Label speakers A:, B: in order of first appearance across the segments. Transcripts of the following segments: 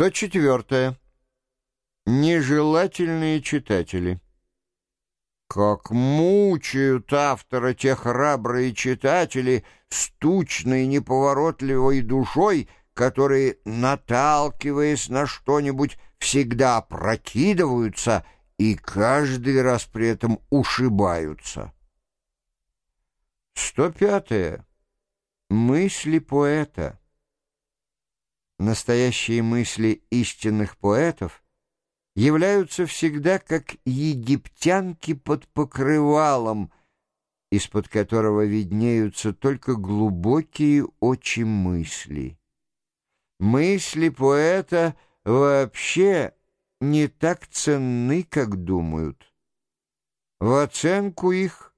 A: 104. Нежелательные читатели. Как мучают автора те храбрые читатели с тучной неповоротливой душой, которые, наталкиваясь на что-нибудь, всегда опрокидываются и каждый раз при этом ушибаются. 105. Мысли поэта. Настоящие мысли истинных поэтов являются всегда как египтянки под покрывалом, из-под которого виднеются только глубокие очи мысли. Мысли поэта вообще не так ценны, как думают. В оценку их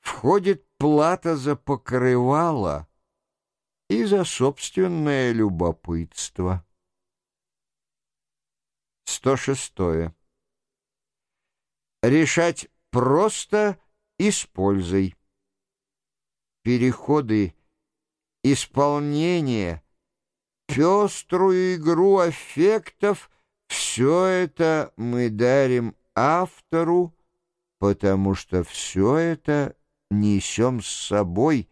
A: входит плата за покрывало — и за собственное любопытство. 106. Решать просто и с пользой. Переходы, исполнение, пеструю игру аффектов — все это мы дарим автору, потому что все это несем с собой —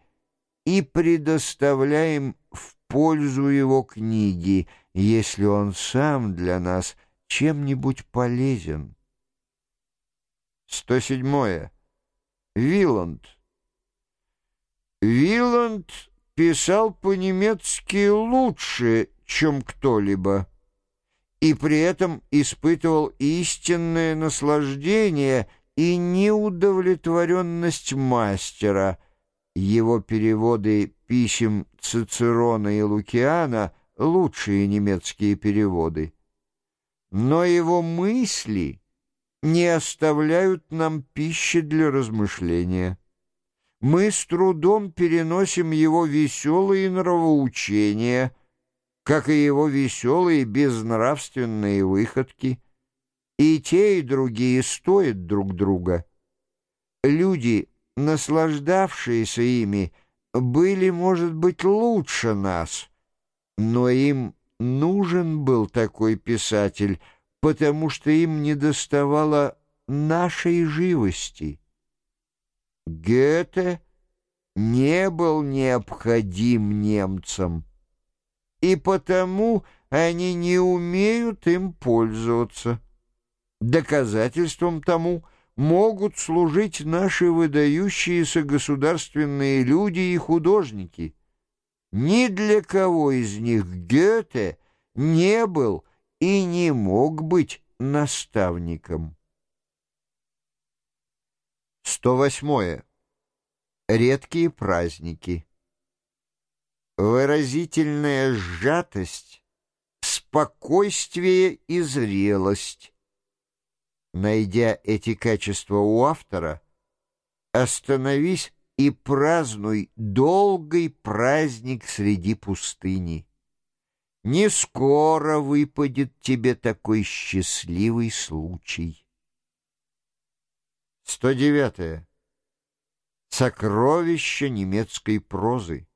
A: и предоставляем в пользу его книги, если он сам для нас чем-нибудь полезен. 107. Виланд. Виланд писал по-немецки лучше, чем кто-либо, и при этом испытывал истинное наслаждение и неудовлетворенность мастера — его переводы писем Цицерона и Лукиана — лучшие немецкие переводы. Но его мысли не оставляют нам пищи для размышления. Мы с трудом переносим его веселые нравоучения, как и его веселые безнравственные выходки. И те, и другие стоят друг друга. Люди наслаждавшиеся ими, были, может быть, лучше нас, но им нужен был такой писатель, потому что им недоставало нашей живости. Гёте не был необходим немцам, и потому они не умеют им пользоваться. Доказательством тому — могут служить наши выдающиеся государственные люди и художники. Ни для кого из них Гёте не был и не мог быть наставником. 108. Редкие праздники. Выразительная сжатость, спокойствие и зрелость Найдя эти качества у автора, остановись и празднуй долгий праздник среди пустыни. Не скоро выпадет тебе такой счастливый случай. 109. Сокровища немецкой прозы.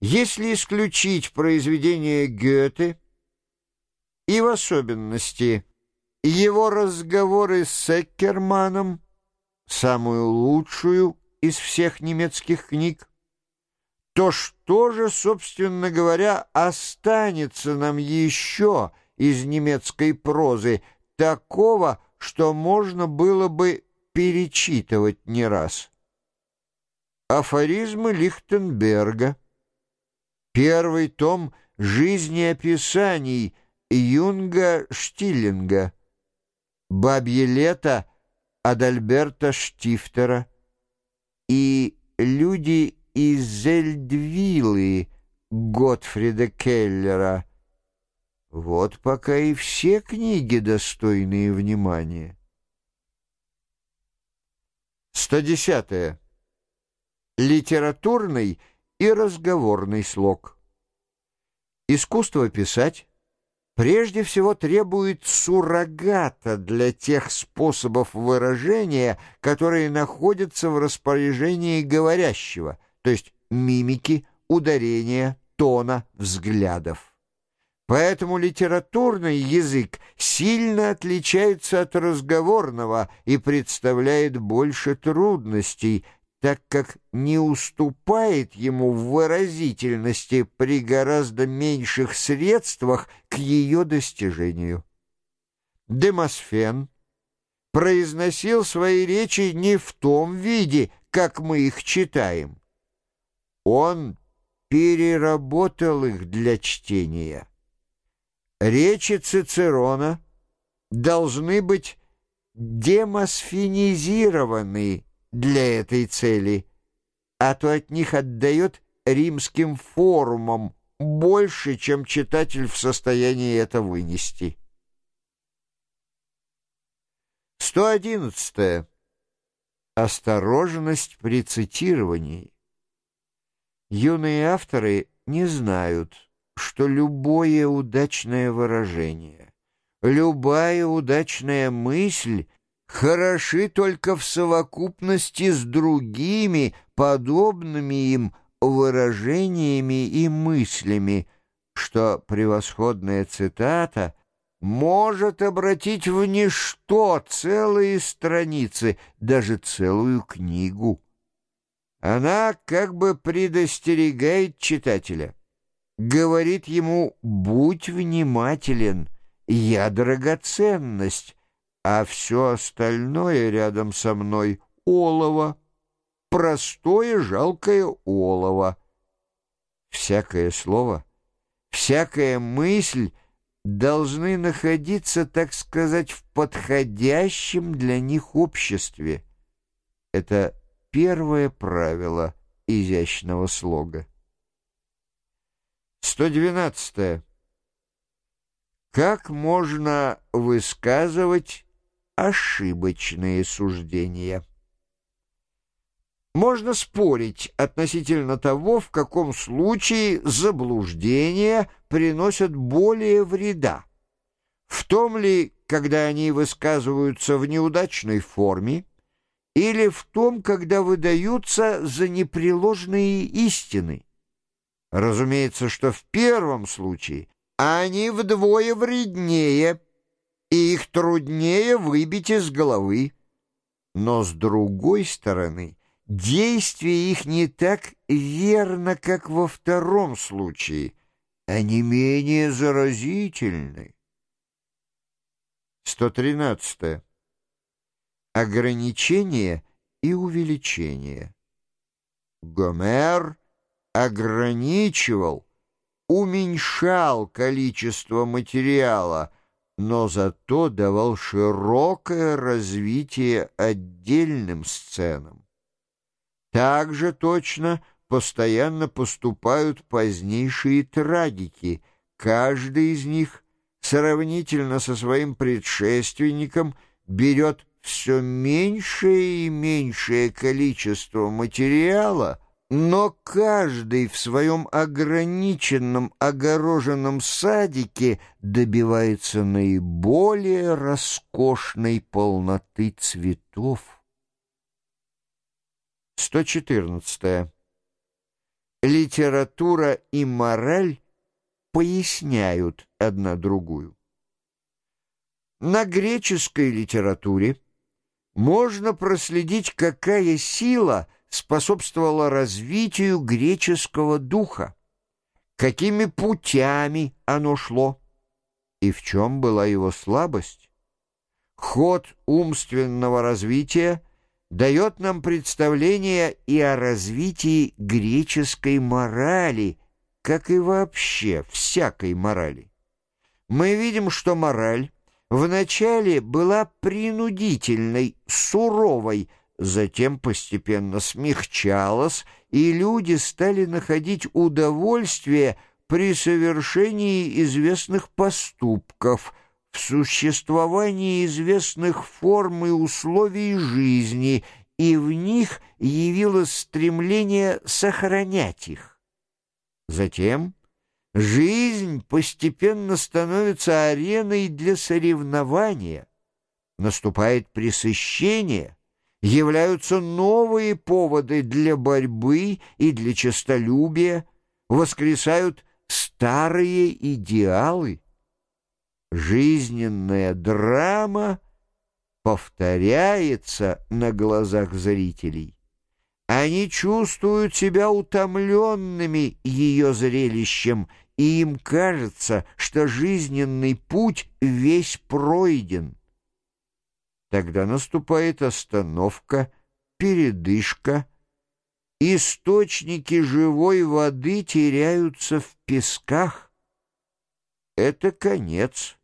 A: Если исключить произведения Гёте и в особенности его разговоры с Эккерманом, самую лучшую из всех немецких книг, то что же, собственно говоря, останется нам еще из немецкой прозы такого, что можно было бы перечитывать не раз? Афоризмы Лихтенберга, первый том жизнеописаний Юнга Штиллинга, «Бабье лето» Адальберта Штифтера и «Люди из Зельдвиллы» Готфрида Келлера. Вот пока и все книги, достойные внимания. 110. Литературный и разговорный слог. Искусство писать прежде всего требует суррогата для тех способов выражения, которые находятся в распоряжении говорящего, то есть мимики, ударения, тона, взглядов. Поэтому литературный язык сильно отличается от разговорного и представляет больше трудностей, так как не уступает ему в выразительности при гораздо меньших средствах к ее достижению. Демосфен произносил свои речи не в том виде, как мы их читаем. Он переработал их для чтения. Речи Цицерона должны быть демосфенизированы для этой цели, а то от них отдает римским форумам больше, чем читатель в состоянии это вынести. 111. Осторожность при цитировании. Юные авторы не знают, что любое удачное выражение, любая удачная мысль хороши только в совокупности с другими, подобными им выражениями и мыслями, что превосходная цитата может обратить в ничто целые страницы, даже целую книгу. Она как бы предостерегает читателя говорит ему «будь внимателен, я драгоценность, а все остальное рядом со мной — олово, простое жалкое олово». Всякое слово, всякая мысль должны находиться, так сказать, в подходящем для них обществе. Это первое правило изящного слога. 112. Как можно высказывать ошибочные суждения? Можно спорить относительно того, в каком случае заблуждения приносят более вреда. В том ли, когда они высказываются в неудачной форме, или в том, когда выдаются за непреложные истины. Разумеется, что в первом случае они вдвое вреднее, и их труднее выбить из головы. Но с другой стороны, действие их не так верно, как во втором случае, они менее заразительны. 113. Ограничение и увеличение. Гомер — ограничивал, уменьшал количество материала, но зато давал широкое развитие отдельным сценам. Также точно постоянно поступают позднейшие трагики, каждый из них сравнительно со своим предшественником берет все меньшее и меньшее количество материала — но каждый в своем ограниченном огороженном садике добивается наиболее роскошной полноты цветов. 114. Литература и мораль поясняют одна другую. На греческой литературе можно проследить, какая сила – способствовало развитию греческого духа, какими путями оно шло и в чем была его слабость. Ход умственного развития дает нам представление и о развитии греческой морали, как и вообще всякой морали. Мы видим, что мораль вначале была принудительной, суровой, затем постепенно смягчалось, и люди стали находить удовольствие при совершении известных поступков, в существовании известных форм и условий жизни, и в них явилось стремление сохранять их. Затем жизнь постепенно становится ареной для соревнования, наступает пресыщение — являются новые поводы для борьбы и для честолюбия, воскресают старые идеалы. Жизненная драма повторяется на глазах зрителей. Они чувствуют себя утомленными ее зрелищем, и им кажется, что жизненный путь весь пройден. Тогда наступает остановка, передышка. Источники живой воды теряются в песках. Это конец.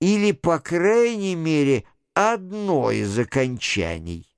A: Или, по крайней мере, одно из окончаний.